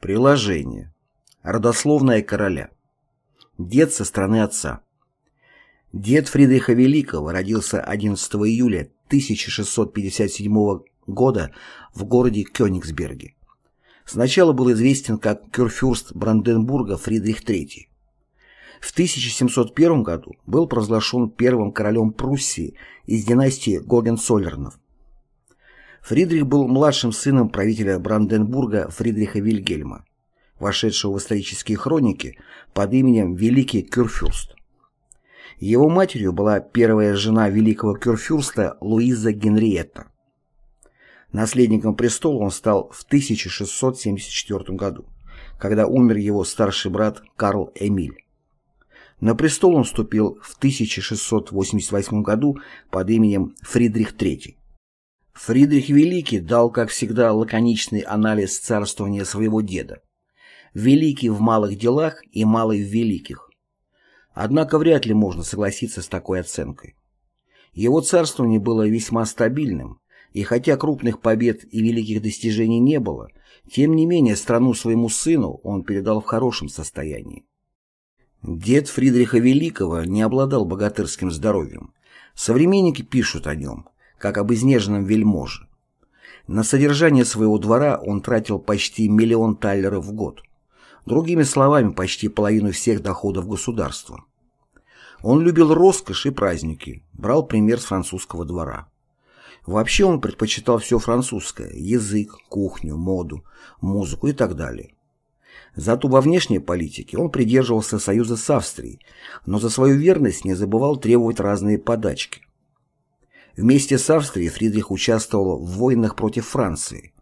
Приложение. Родословная короля. Дед со стороны отца. Дед Фридриха Великого родился 11 июля 1657 года в городе Кёнигсберге. Сначала был известен как кюрфюрст Бранденбурга Фридрих III. В 1701 году был провозглашен первым королем Пруссии из династии Гогенцоллернов. Фридрих был младшим сыном правителя Бранденбурга Фридриха Вильгельма, вошедшего в исторические хроники под именем Великий Кюрфюрст. Его матерью была первая жена великого кюрфюрста Луиза Генриетта. Наследником престола он стал в 1674 году, когда умер его старший брат Карл Эмиль. На престол он вступил в 1688 году под именем Фридрих III. Фридрих Великий дал, как всегда, лаконичный анализ царствования своего деда. Великий в малых делах и малый в великих. Однако вряд ли можно согласиться с такой оценкой. Его царствование было весьма стабильным, и хотя крупных побед и великих достижений не было, тем не менее страну своему сыну он передал в хорошем состоянии. Дед Фридриха Великого не обладал богатырским здоровьем. Современники пишут о нем, как об изнеженном вельможе. На содержание своего двора он тратил почти миллион таллеров в год. Другими словами, почти половину всех доходов государства. Он любил роскошь и праздники, брал пример с французского двора. Вообще он предпочитал все французское – язык, кухню, моду, музыку и так далее. Зато во внешней политике он придерживался союза с Австрией, но за свою верность не забывал требовать разные подачки. Вместе с Австрией Фридрих участвовал в войнах против Франции.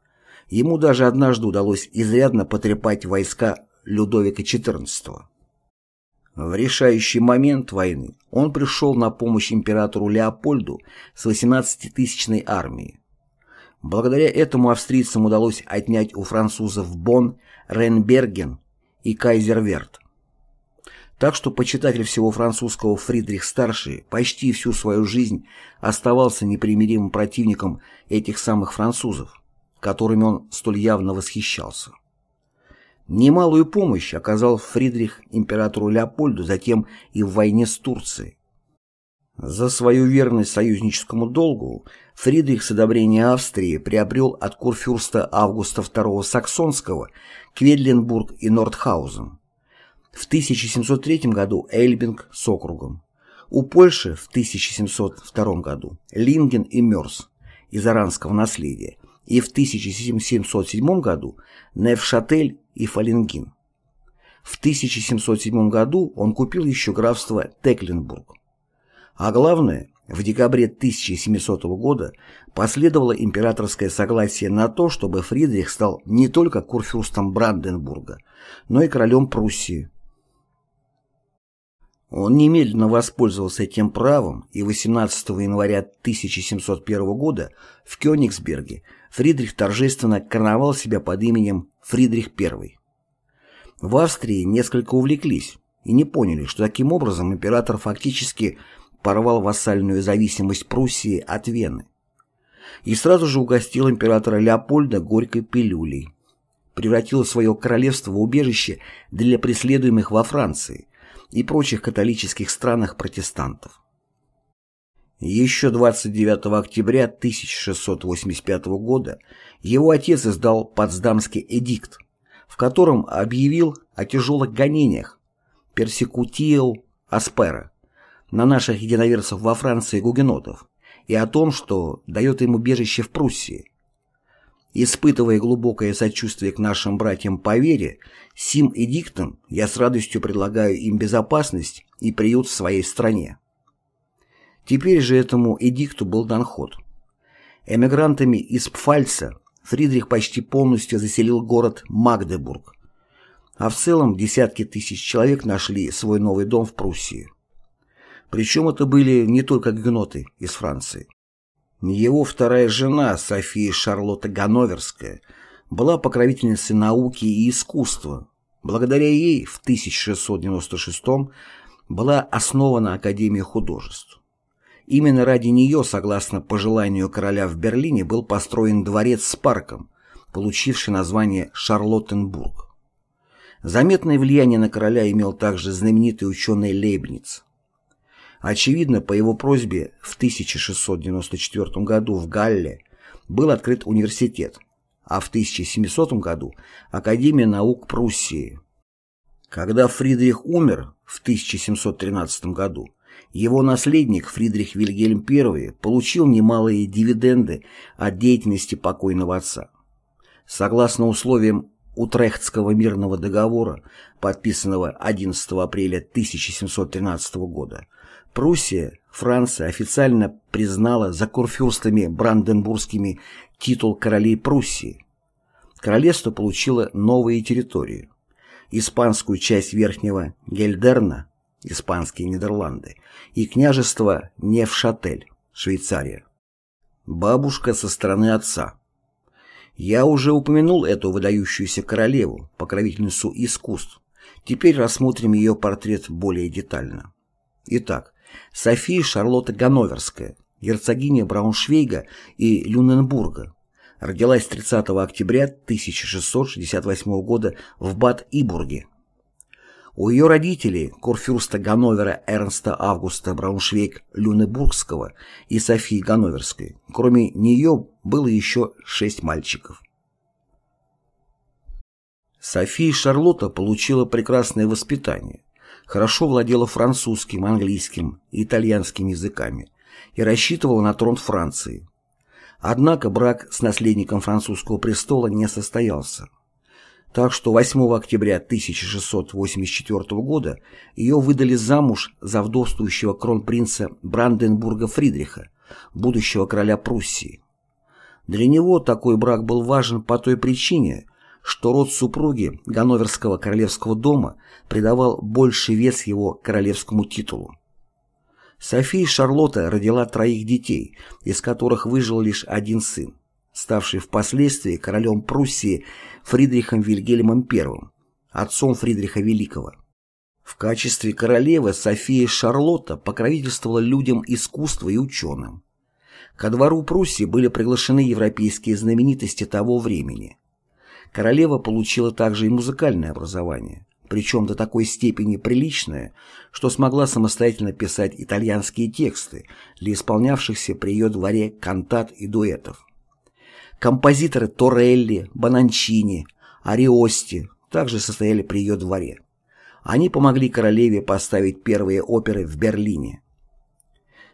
Ему даже однажды удалось изрядно потрепать войска Людовика XIV. В решающий момент войны он пришел на помощь императору Леопольду с 18-тысячной армией. Благодаря этому австрийцам удалось отнять у французов Бонн, Рейнберген и Кайзерверт. Так что почитатель всего французского Фридрих-старший почти всю свою жизнь оставался непримиримым противником этих самых французов, которыми он столь явно восхищался. Немалую помощь оказал Фридрих императору Леопольду затем и в войне с Турцией. За свою верность союзническому долгу Фридрих с одобрения Австрии приобрел от курфюрста Августа II Саксонского Кведленбург и Нордхаузен. В 1703 году Эльбинг с округом. У Польши в 1702 году Линген и Мёрс из аранского наследия и в 1707 году Невшатель и Фалингин. В 1707 году он купил еще графство Текленбург. А главное, в декабре 1700 года последовало императорское согласие на то, чтобы Фридрих стал не только курфюрстом Бранденбурга, но и королем Пруссии. Он немедленно воспользовался этим правом, и 18 января 1701 года в Кёнигсберге Фридрих торжественно короновал себя под именем Фридрих I. В Австрии несколько увлеклись и не поняли, что таким образом император фактически порвал вассальную зависимость Пруссии от Вены. И сразу же угостил императора Леопольда горькой пилюлей. Превратил свое королевство в убежище для преследуемых во Франции и прочих католических странах протестантов. Еще 29 октября 1685 года его отец издал Потсдамский эдикт, в котором объявил о тяжелых гонениях персекутио аспера на наших единоверцев во Франции гугенотов и о том, что дает им убежище в Пруссии. Испытывая глубокое сочувствие к нашим братьям по вере, сим эдиктом я с радостью предлагаю им безопасность и приют в своей стране. Теперь же этому эдикту был дан ход. Эмигрантами из Пфальца Фридрих почти полностью заселил город Магдебург, а в целом десятки тысяч человек нашли свой новый дом в Пруссии. Причем это были не только геноты из Франции. Его вторая жена, София Шарлотта Ганноверская, была покровительницей науки и искусства. Благодаря ей в 1696 была основана Академия художеств. Именно ради нее, согласно пожеланию короля в Берлине, был построен дворец с парком, получивший название Шарлоттенбург. Заметное влияние на короля имел также знаменитый ученый Лейбниц. Очевидно, по его просьбе в 1694 году в Галле был открыт университет, а в 1700 году – Академия наук Пруссии. Когда Фридрих умер в 1713 году, его наследник Фридрих Вильгельм I получил немалые дивиденды от деятельности покойного отца. Согласно условиям Утрехтского мирного договора, подписанного 11 апреля 1713 года, Пруссия, Франция официально признала за курфюрстами бранденбургскими титул королей Пруссии. Королевство получило новые территории. Испанскую часть Верхнего Гельдерна, испанские Нидерланды, и княжество Невшатель, Швейцария. Бабушка со стороны отца. Я уже упомянул эту выдающуюся королеву, покровительницу искусств. Теперь рассмотрим ее портрет более детально. Итак, София Шарлотта Ганноверская, герцогиня Брауншвейга и Люненбурга, родилась 30 октября 1668 года в Бад-Ибурге. У ее родителей, курфюрста Ганновера Эрнста Августа Брауншвейг-Люнебургского и Софии Ганноверской, кроме нее было еще шесть мальчиков. София Шарлотта получила прекрасное воспитание хорошо владела французским, английским и итальянским языками и рассчитывала на трон Франции. Однако брак с наследником французского престола не состоялся. Так что 8 октября 1684 года ее выдали замуж за вдовствующего кронпринца Бранденбурга Фридриха, будущего короля Пруссии. Для него такой брак был важен по той причине, что род супруги Ганноверского королевского дома придавал больший вес его королевскому титулу. София Шарлотта родила троих детей, из которых выжил лишь один сын, ставший впоследствии королем Пруссии Фридрихом Вильгельмом I, отцом Фридриха Великого. В качестве королевы София Шарлотта покровительствовала людям искусства и ученым. Ко двору Пруссии были приглашены европейские знаменитости того времени – Королева получила также и музыкальное образование, причем до такой степени приличное, что смогла самостоятельно писать итальянские тексты для исполнявшихся при ее дворе кантат и дуэтов. Композиторы Торелли, Бананчини, Ариости также состояли при ее дворе. Они помогли королеве поставить первые оперы в Берлине.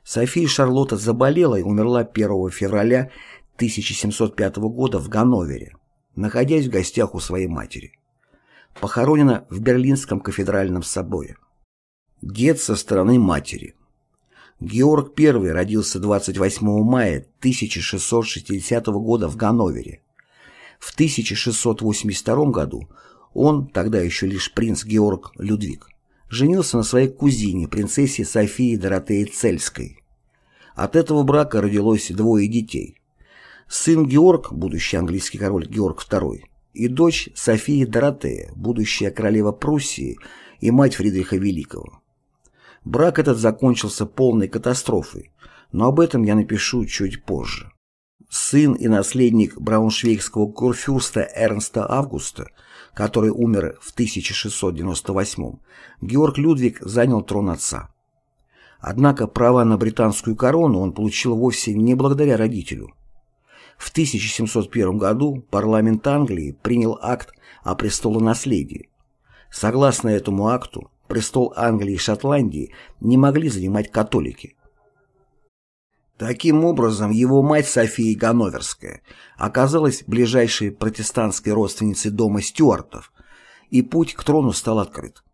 София Шарлотта заболела и умерла 1 февраля 1705 года в Ганновере находясь в гостях у своей матери. Похоронена в Берлинском кафедральном соборе. Дед со стороны матери. Георг I родился 28 мая 1660 года в Ганновере. В 1682 году он, тогда еще лишь принц Георг Людвиг, женился на своей кузине, принцессе Софии Доротеи Цельской. От этого брака родилось двое детей сын Георг, будущий английский король Георг II, и дочь София Доротея, будущая королева Пруссии и мать Фридриха Великого. Брак этот закончился полной катастрофой, но об этом я напишу чуть позже. Сын и наследник брауншвейгского курфюрста Эрнста Августа, который умер в 1698 Георг Людвиг занял трон отца. Однако права на британскую корону он получил вовсе не благодаря родителю. В 1701 году парламент Англии принял акт о престолонаследии. Согласно этому акту, престол Англии и Шотландии не могли занимать католики. Таким образом, его мать София Ганноверская оказалась ближайшей протестантской родственницей дома Стюартов, и путь к трону стал открыт.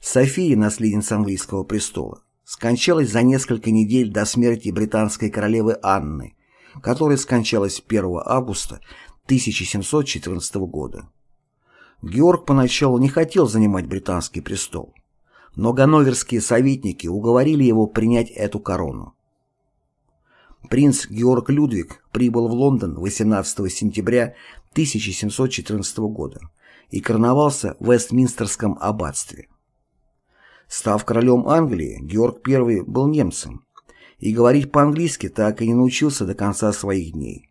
София, наследница английского престола, скончалась за несколько недель до смерти британской королевы Анны которая скончалась 1 августа 1714 года. Георг поначалу не хотел занимать британский престол, но ганноверские советники уговорили его принять эту корону. Принц Георг Людвиг прибыл в Лондон 18 сентября 1714 года и короновался в Вестминстерском аббатстве. Став королем Англии, Георг I был немцем, и говорить по-английски так и не научился до конца своих дней.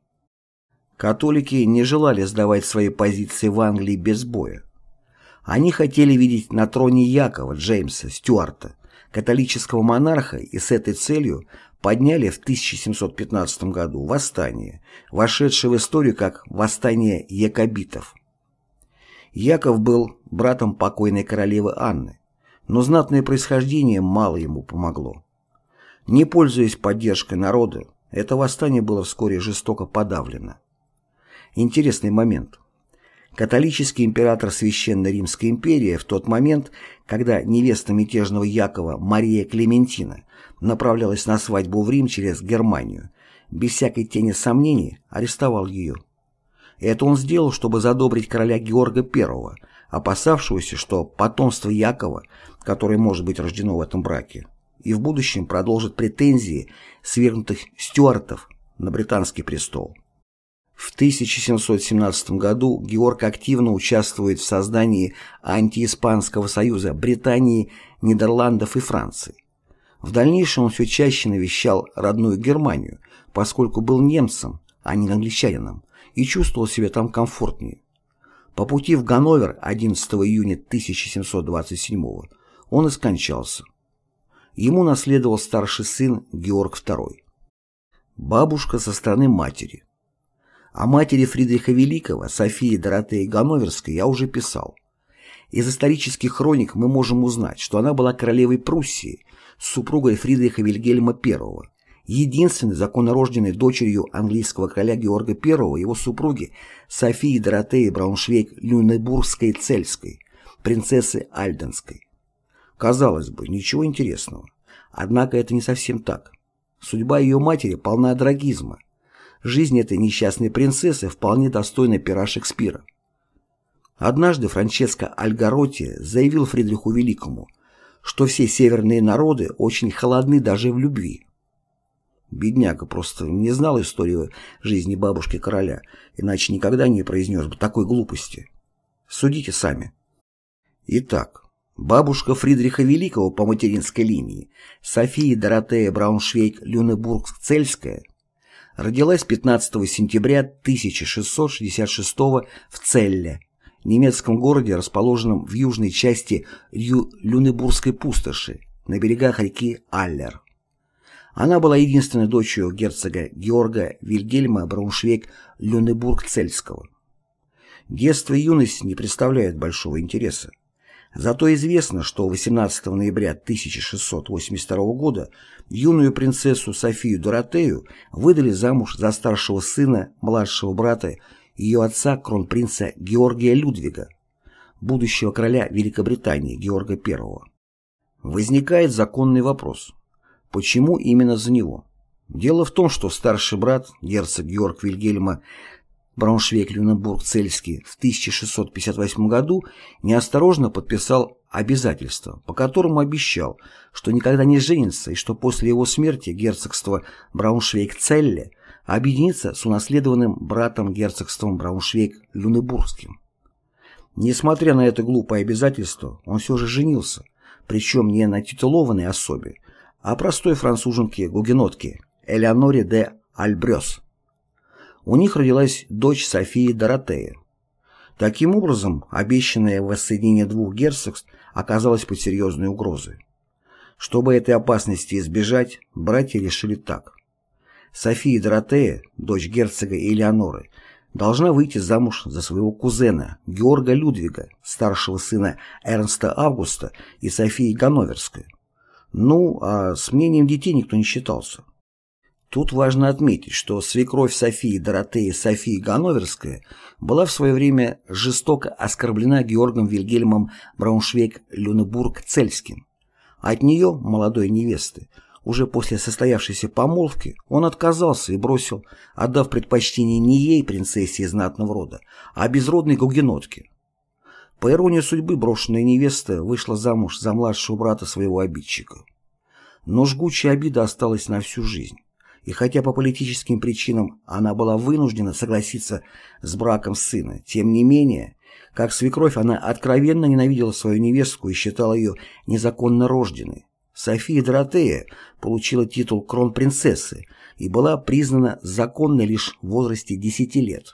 Католики не желали сдавать свои позиции в Англии без боя. Они хотели видеть на троне Якова Джеймса Стюарта, католического монарха, и с этой целью подняли в 1715 году восстание, вошедшее в историю как «восстание якобитов». Яков был братом покойной королевы Анны, но знатное происхождение мало ему помогло. Не пользуясь поддержкой народа, это восстание было вскоре жестоко подавлено. Интересный момент. Католический император Священной Римской империи в тот момент, когда невеста мятежного Якова Мария Клементина направлялась на свадьбу в Рим через Германию, без всякой тени сомнений арестовал ее. Это он сделал, чтобы задобрить короля Георга I, опасавшегося, что потомство Якова, которое может быть рождено в этом браке, и в будущем продолжит претензии свергнутых стюартов на британский престол. В 1717 году Георг активно участвует в создании антииспанского союза Британии, Нидерландов и Франции. В дальнейшем он все чаще навещал родную Германию, поскольку был немцем, а не англичанином, и чувствовал себя там комфортнее. По пути в Ганновер 11 июня 1727 он и скончался. Ему наследовал старший сын Георг II. Бабушка со стороны матери. О матери Фридриха Великого, Софии Доротеи Ганноверской, я уже писал. Из исторических хроник мы можем узнать, что она была королевой Пруссии, супругой Фридриха Вильгельма I, единственной законнорожденной дочерью английского короля Георга I, его супруги Софии Доротеи Брауншвейг-Люнебургской-Цельской, принцессы Альденской. Казалось бы, ничего интересного. Однако это не совсем так. Судьба ее матери полна трагизма. Жизнь этой несчастной принцессы вполне достойна пера Шекспира. Однажды Франческо Альгаротти заявил Фридриху Великому, что все северные народы очень холодны даже в любви. Бедняга просто не знал историю жизни бабушки короля, иначе никогда не произнес бы такой глупости. Судите сами. Итак, бабушка Фридриха Великого по материнской линии, София Доротея Брауншвейг-Люнебург-Цельская, родилась 15 сентября 1666 в Целле, немецком городе, расположенном в южной части Лю Люнебургской пустоши, на берегах реки Аллер. Она была единственной дочерью герцога Георга Вильгельма Брауншвейг-Люнебург-Цельского. Детство и юность не представляют большого интереса. Зато известно, что 18 ноября 1682 года юную принцессу Софию Доротею выдали замуж за старшего сына младшего брата ее отца кронпринца Георгия Людвига, будущего короля Великобритании Георга I. Возникает законный вопрос. Почему именно за него? Дело в том, что старший брат, герцог Георг Вильгельма Брауншвейг-Люнебург-Цельский в 1658 году неосторожно подписал обязательство, по которому обещал, что никогда не женится и что после его смерти герцогство Брауншвейг-Целле объединится с унаследованным братом герцогством Брауншвейг-Люнебургским. Несмотря на это глупое обязательство, он все же женился, причем не на титулованной особе, а простой француженке-гугенотке Элеоноре де Альбрёс. У них родилась дочь Софии Доротея. Таким образом, обещанное воссоединение двух герцогств оказалось под серьезной угрозой. Чтобы этой опасности избежать, братья решили так. София Доротея, дочь герцога Элеоноры, должна выйти замуж за своего кузена Георга Людвига, старшего сына Эрнста Августа и Софии Ганноверской. Ну, а с мнением детей никто не считался. Тут важно отметить, что свекровь Софии Доротеи Софии Ганноверская была в свое время жестоко оскорблена Георгом Вильгельмом Брауншвейг-Люнебург-Цельским. От нее, молодой невесты, уже после состоявшейся помолвки, он отказался и бросил, отдав предпочтение не ей, принцессе из знатного рода, а безродной гугенотке. По иронии судьбы, брошенная невеста вышла замуж за младшего брата своего обидчика. Но жгучая обида осталась на всю жизнь и хотя по политическим причинам она была вынуждена согласиться с браком сына, тем не менее, как свекровь она откровенно ненавидела свою невестку и считала ее незаконно рожденной. София Доротея получила титул кронпринцессы и была признана законной лишь в возрасте 10 лет.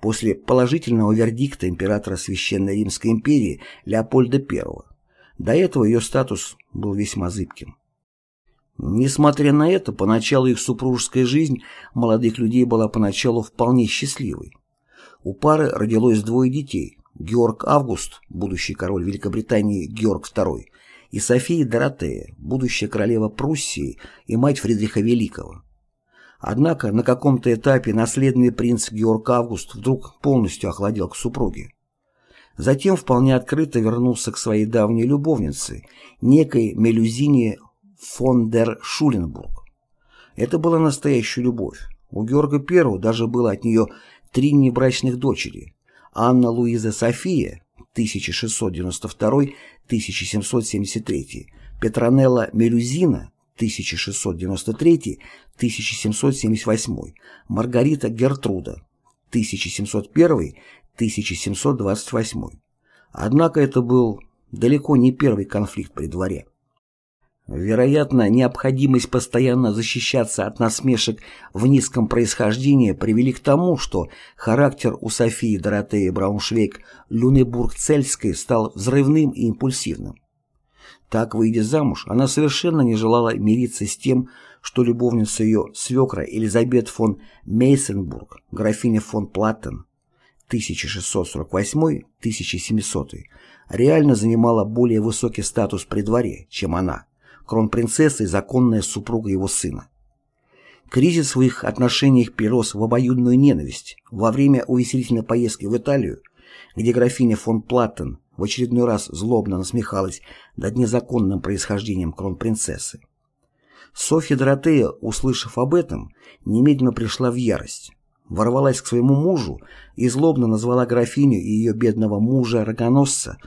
после положительного вердикта императора Священной Римской империи Леопольда I. До этого ее статус был весьма зыбким. Несмотря на это, поначалу их супружеская жизнь молодых людей была поначалу вполне счастливой. У пары родилось двое детей – Георг Август, будущий король Великобритании Георг II, и София Доротея, будущая королева Пруссии и мать Фридриха Великого. Однако на каком-то этапе наследный принц Георг Август вдруг полностью охладел к супруге. Затем вполне открыто вернулся к своей давней любовнице, некой Мелюзине фон дер Шуленбург. Это была настоящая любовь. У Георга I даже было от нее три небрачных дочери. Анна Луиза София 1692-1773, Петронелла Мелюзина 1693-1778, Маргарита Гертруда 1701-1728. Однако это был далеко не первый конфликт при дворе. Вероятно, необходимость постоянно защищаться от насмешек в низком происхождении привели к тому, что характер у Софии Доротеи Брауншвейг-Люнебург-Цельской стал взрывным и импульсивным. Так, выйдя замуж, она совершенно не желала мириться с тем, что любовница ее свекра Элизабет фон Мейсенбург, графиня фон Платтен, 1648-1700, реально занимала более высокий статус при дворе, чем она кронпринцесса и законная супруга его сына. Кризис в их отношениях перерос в обоюдную ненависть во время увеселительной поездки в Италию, где графиня фон Платтен в очередной раз злобно насмехалась над незаконным происхождением кронпринцессы. Софья Доротея, услышав об этом, немедленно пришла в ярость, ворвалась к своему мужу и злобно назвала графиню и ее бедного мужа-рогоносца,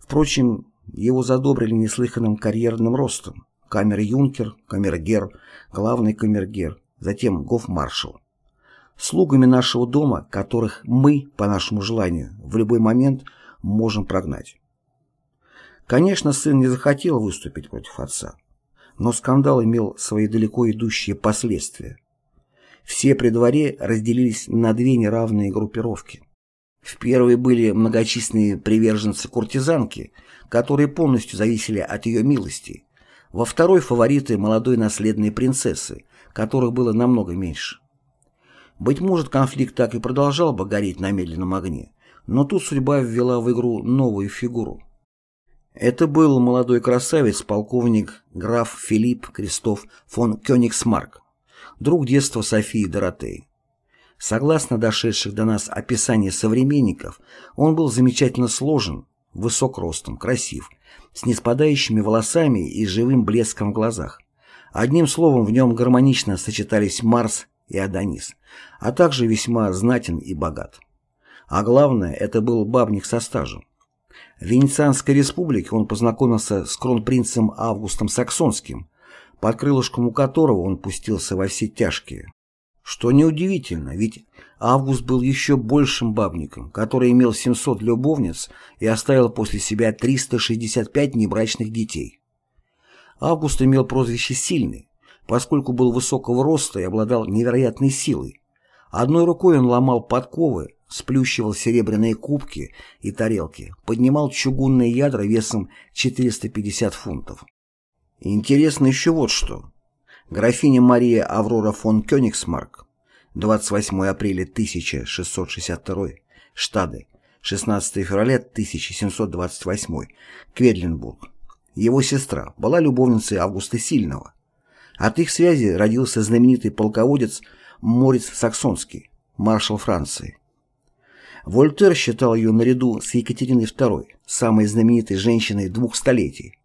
впрочем, его задобрили неслыханным карьерным ростом камер-юнкер, камергер, главный камергер, затем гофмаршал. Слугами нашего дома, которых мы, по нашему желанию, в любой момент можем прогнать. Конечно, сын не захотел выступить против отца, но скандал имел свои далеко идущие последствия. Все при дворе разделились на две неравные группировки. В первой были многочисленные приверженцы-куртизанки, которые полностью зависели от ее милости, во второй – фавориты молодой наследной принцессы, которых было намного меньше. Быть может, конфликт так и продолжал бы гореть на медленном огне, но тут судьба ввела в игру новую фигуру. Это был молодой красавец, полковник граф Филипп Кристоф фон Кёнигсмарк, друг детства Софии Доротеи. Согласно дошедших до нас описаний современников, он был замечательно сложен, высок ростом, красив, с неспадающими волосами и живым блеском в глазах. Одним словом, в нем гармонично сочетались Марс и Адонис, а также весьма знатен и богат. А главное, это был бабник со стажем. В Венецианской республике он познакомился с кронпринцем Августом Саксонским, под крылышком у которого он пустился во все тяжкие. Что неудивительно, ведь Август был еще большим бабником, который имел 700 любовниц и оставил после себя 365 небрачных детей. Август имел прозвище «Сильный», поскольку был высокого роста и обладал невероятной силой. Одной рукой он ломал подковы, сплющивал серебряные кубки и тарелки, поднимал чугунные ядра весом 450 фунтов. интересно еще вот что. Графиня Мария Аврора фон Кёнигсмарк 28 апреля 1662, Штады, 16 февраля 1728, Кведленбург. Его сестра была любовницей Августа Сильного. От их связи родился знаменитый полководец Морец Саксонский, маршал Франции. Вольтер считал ее наряду с Екатериной II самой знаменитой женщиной двух столетий.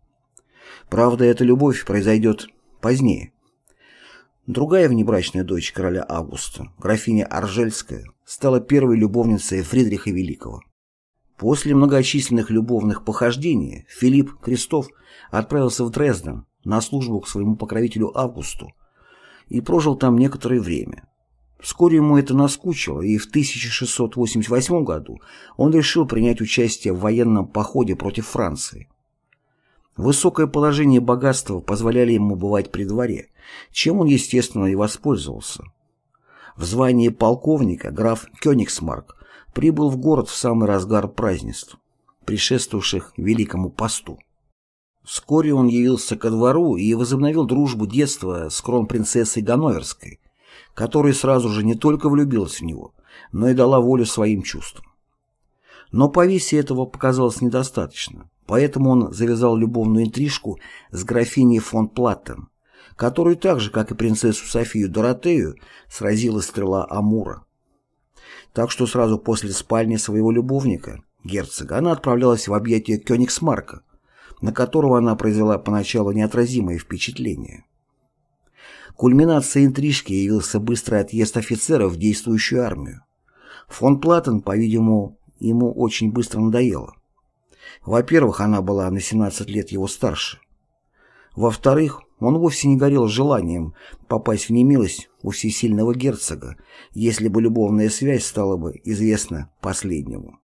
Правда, эта любовь произойдет позднее. Другая внебрачная дочь короля Августа, графиня Аржельская, стала первой любовницей Фридриха Великого. После многочисленных любовных похождений Филипп Крестов отправился в Дрезден на службу к своему покровителю Августу и прожил там некоторое время. Вскоре ему это наскучило, и в 1688 году он решил принять участие в военном походе против Франции. Высокое положение и богатство позволяли ему бывать при дворе, чем он, естественно, и воспользовался. В звании полковника граф Кёнигсмарк прибыл в город в самый разгар празднеств, предшествовавших Великому посту. Вскоре он явился ко двору и возобновил дружбу детства с кронпринцессой Ганноверской, которая сразу же не только влюбилась в него, но и дала волю своим чувствам. Но повесе этого показалось недостаточно, поэтому он завязал любовную интрижку с графиней фон Платтен, которую так же, как и принцессу Софию Доротею, сразила стрела Амура. Так что сразу после спальни своего любовника, герцога, она отправлялась в объятия Кёнигсмарка, на которого она произвела поначалу неотразимое впечатление. Кульминацией интрижки явился быстрый отъезд офицеров в действующую армию. Фон Платтен, по-видимому, ему очень быстро надоело. Во-первых, она была на 17 лет его старше. Во-вторых, он вовсе не горел желанием попасть в немилость у всесильного герцога, если бы любовная связь стала бы известна последнему.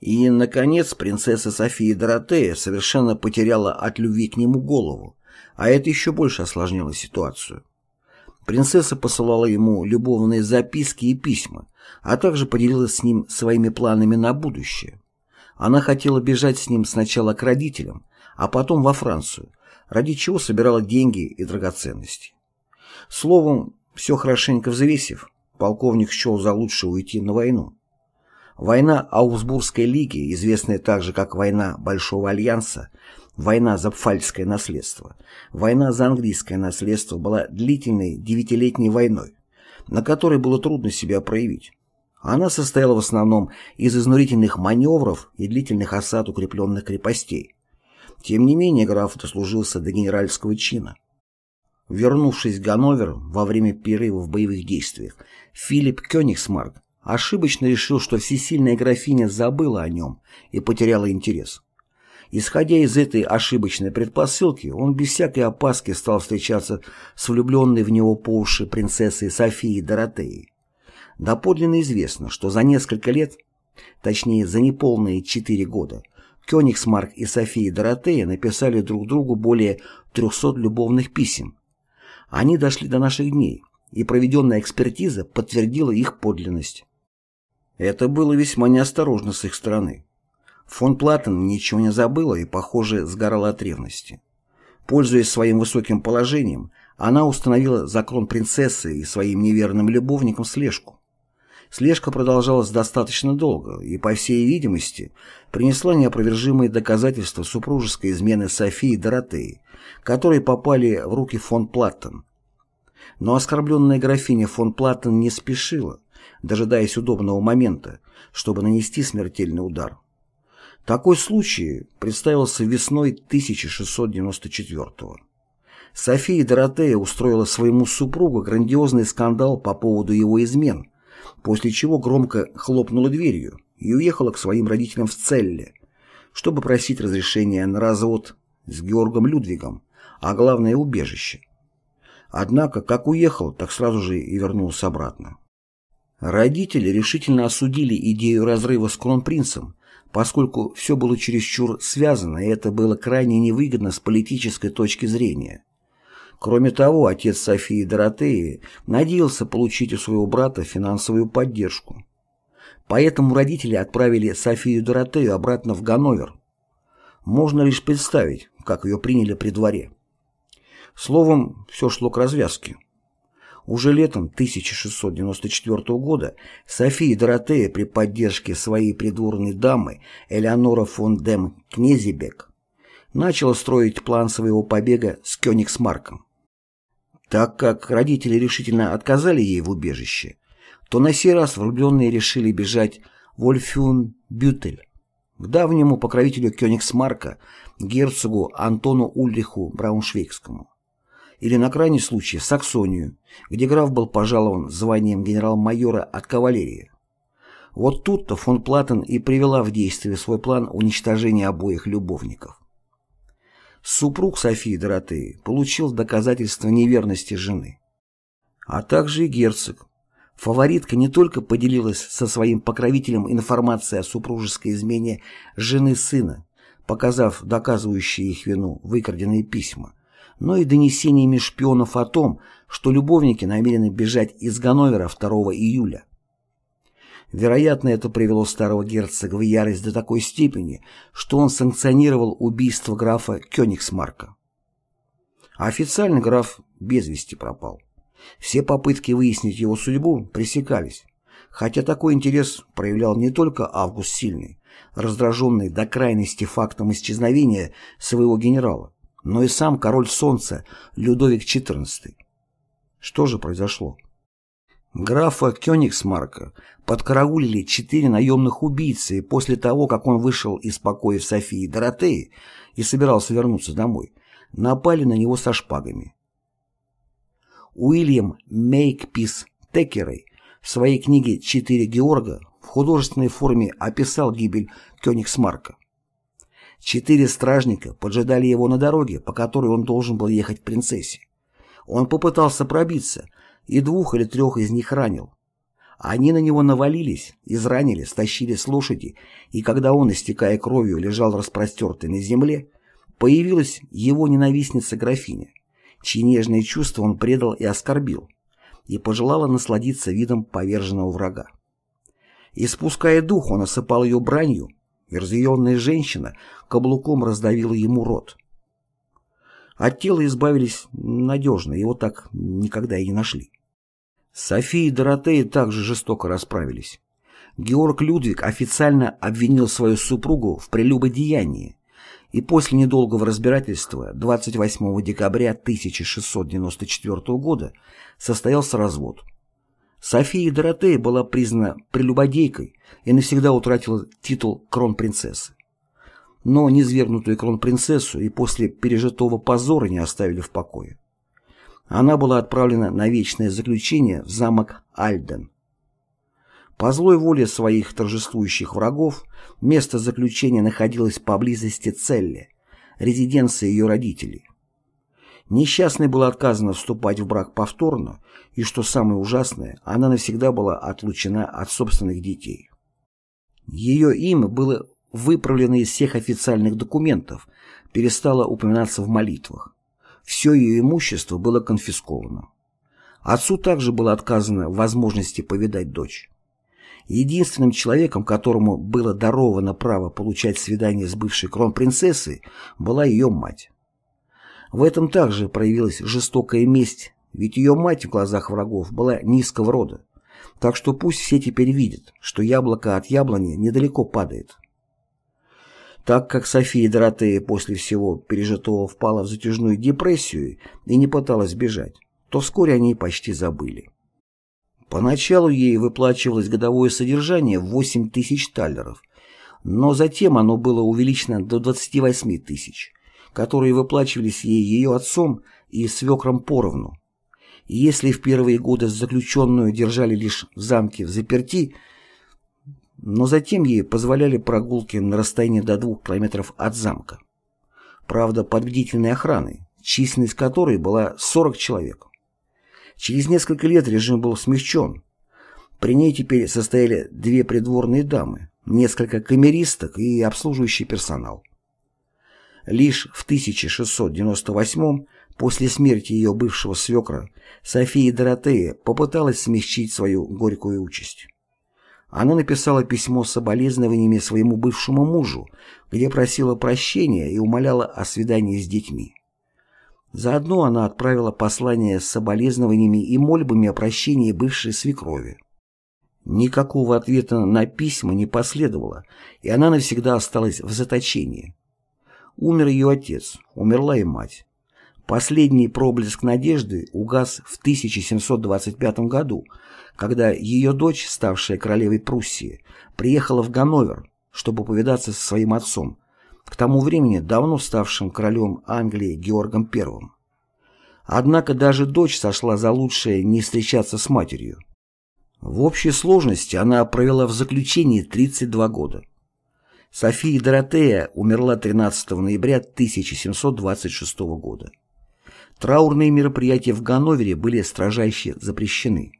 И, наконец, принцесса София Доротея совершенно потеряла от любви к нему голову, а это еще больше осложняло ситуацию. Принцесса посылала ему любовные записки и письма, а также поделилась с ним своими планами на будущее. Она хотела бежать с ним сначала к родителям, а потом во Францию, ради чего собирала деньги и драгоценности. Словом, все хорошенько взвесив, полковник счел за лучшее уйти на войну. Война Аусбургской лиги, известная также как война Большого альянса, война за пфальцкое наследство, война за английское наследство была длительной девятилетней войной, на которой было трудно себя проявить. Она состояла в основном из изнурительных маневров и длительных осад укрепленных крепостей. Тем не менее граф дослужился до генеральского чина. Вернувшись в Ганновер во время перерыва в боевых действиях, Филипп Кёнигсмарк ошибочно решил, что всесильная графиня забыла о нем и потеряла интерес. Исходя из этой ошибочной предпосылки, он без всякой опаски стал встречаться с влюбленной в него по уши принцессой Софией Доротеей. Доподлинно известно, что за несколько лет, точнее за неполные четыре года, Кёнигсмарк и София Доротея написали друг другу более 300 любовных писем. Они дошли до наших дней, и проведенная экспертиза подтвердила их подлинность. Это было весьма неосторожно с их стороны. Фон Платтен ничего не забыла и, похоже, сгорала от ревности. Пользуясь своим высоким положением, она установила за кронпринцессой и своим неверным любовником слежку. Слежка продолжалась достаточно долго и, по всей видимости, принесла неопровержимые доказательства супружеской измены Софии и Доротеи, которые попали в руки фон Платтен. Но оскорбленная графиня фон Платтен не спешила, дожидаясь удобного момента, чтобы нанести смертельный удар. Такой случай представился весной 1694 -го. София Доротея устроила своему супругу грандиозный скандал по поводу его измен, после чего громко хлопнула дверью и уехала к своим родителям в Целле, чтобы просить разрешения на развод с Георгом Людвигом, а главное убежище. Однако, как уехал, так сразу же и вернулся обратно. Родители решительно осудили идею разрыва с кронпринцем, поскольку все было чересчур связано, и это было крайне невыгодно с политической точки зрения. Кроме того, отец Софии Доротеи надеялся получить у своего брата финансовую поддержку. Поэтому родители отправили Софию Доротею обратно в Ганновер. Можно лишь представить, как ее приняли при дворе. Словом, все шло к развязке. Уже летом 1694 года София Доротея при поддержке своей придворной дамы Элеонора фон дем Кнезебек начала строить план своего побега с Кёнигсмарком. Так как родители решительно отказали ей в убежище, то на сей раз влюбленные решили бежать в Ольфюн Бютель, к давнему покровителю Кёнигсмарка, герцогу Антону Ульриху Брауншвейгскому или на крайний случай в Саксонию, где граф был пожалован званием генерал-майора от кавалерии. Вот тут-то фон Платтен и привела в действие свой план уничтожения обоих любовников. Супруг Софии Доротеи получил доказательство неверности жены. А также и герцог. Фаворитка не только поделилась со своим покровителем информацией о супружеской измене жены сына, показав доказывающие их вину выкраденные письма, но и донесениями шпионов о том, что любовники намерены бежать из Ганновера 2 июля. Вероятно, это привело старого герцога в ярость до такой степени, что он санкционировал убийство графа Кёнигсмарка. А официально граф без вести пропал. Все попытки выяснить его судьбу пресекались, хотя такой интерес проявлял не только Август Сильный, раздраженный до крайности фактом исчезновения своего генерала, но и сам король солнца Людовик XIV. Что же произошло? Графа Кёнигсмарка подкараулили четыре наемных убийцы, после того, как он вышел из покоя Софии Доротеи и собирался вернуться домой, напали на него со шпагами. Уильям Мейкпис Текерей в своей книге «Четыре Георга» в художественной форме описал гибель Кёнигсмарка. Четыре стражника поджидали его на дороге, по которой он должен был ехать к принцессе. Он попытался пробиться, и двух или трех из них ранил. Они на него навалились, изранили, стащили с лошади, и когда он, истекая кровью, лежал распростертый на земле, появилась его ненавистница графиня, чьи нежные чувства он предал и оскорбил, и пожелала насладиться видом поверженного врага. Испуская дух, он осыпал ее бранью, и женщина каблуком раздавила ему рот. От тела избавились надежно, его так никогда и не нашли. София и Доротея также жестоко расправились. Георг Людвиг официально обвинил свою супругу в прелюбодеянии, и после недолгого разбирательства 28 декабря 1694 года состоялся развод. София Доротея была признана прелюбодейкой и навсегда утратила титул кронпринцессы. Но низвергнутую кронпринцессу и после пережитого позора не оставили в покое. Она была отправлена на вечное заключение в замок Альден. По злой воле своих торжествующих врагов место заключения находилось поблизости Целли, резиденции ее родителей. Несчастной было отказано вступать в брак повторно, и, что самое ужасное, она навсегда была отлучена от собственных детей. Ее имя было выправлено из всех официальных документов, перестало упоминаться в молитвах. Все ее имущество было конфисковано. Отцу также было отказано в возможности повидать дочь. Единственным человеком, которому было даровано право получать свидание с бывшей кронпринцессой, была ее мать. В этом также проявилась жестокая месть, ведь ее мать в глазах врагов была низкого рода. Так что пусть все теперь видят, что яблоко от яблони недалеко падает. Так как София Доротея после всего пережитого впала в затяжную депрессию и не пыталась бежать, то вскоре о ней почти забыли. Поначалу ей выплачивалось годовое содержание в 8 тысяч талеров, но затем оно было увеличено до 28 тысяч, которые выплачивались ей ее отцом и свекром поровну. Если в первые годы заключенную держали лишь в замке в заперти, но затем ей позволяли прогулки на расстоянии до двух километров от замка. Правда, под бдительной охраной, численность которой была 40 человек. Через несколько лет режим был смягчен. При ней теперь состояли две придворные дамы, несколько камеристок и обслуживающий персонал. Лишь в 1698 после смерти ее бывшего свекра, София Доротея попыталась смягчить свою горькую участь. Она написала письмо с соболезнованиями своему бывшему мужу, где просила прощения и умоляла о свидании с детьми. Заодно она отправила послание с соболезнованиями и мольбами о прощении бывшей свекрови. Никакого ответа на письма не последовало, и она навсегда осталась в заточении. Умер ее отец, умерла и мать. Последний проблеск надежды угас в 1725 году, когда ее дочь, ставшая королевой Пруссии, приехала в Ганновер, чтобы повидаться со своим отцом, к тому времени давно ставшим королем Англии Георгом I. Однако даже дочь сошла за лучшее не встречаться с матерью. В общей сложности она провела в заключении 32 года. София Доротея умерла 13 ноября 1726 года. Траурные мероприятия в Ганновере были строжайше запрещены.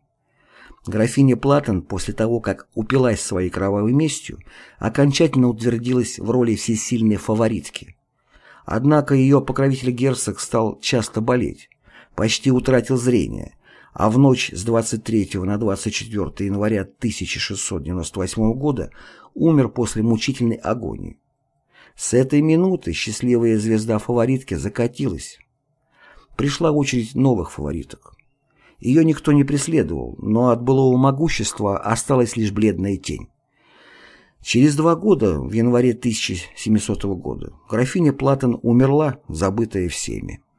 Графиня Платон после того, как упилась своей кровавой местью, окончательно утвердилась в роли всесильной фаворитки. Однако ее покровитель герцог стал часто болеть, почти утратил зрение, а в ночь с 23 на 24 января 1698 года умер после мучительной агонии. С этой минуты счастливая звезда фаворитки закатилась. Пришла очередь новых фавориток. Ее никто не преследовал, но от былого могущества осталась лишь бледная тень. Через два года, в январе 1700 года, графиня Платон умерла, забытая всеми.